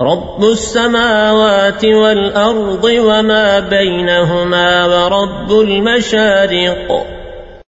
رب السماوات والأرض وما بينهما ورب المشارق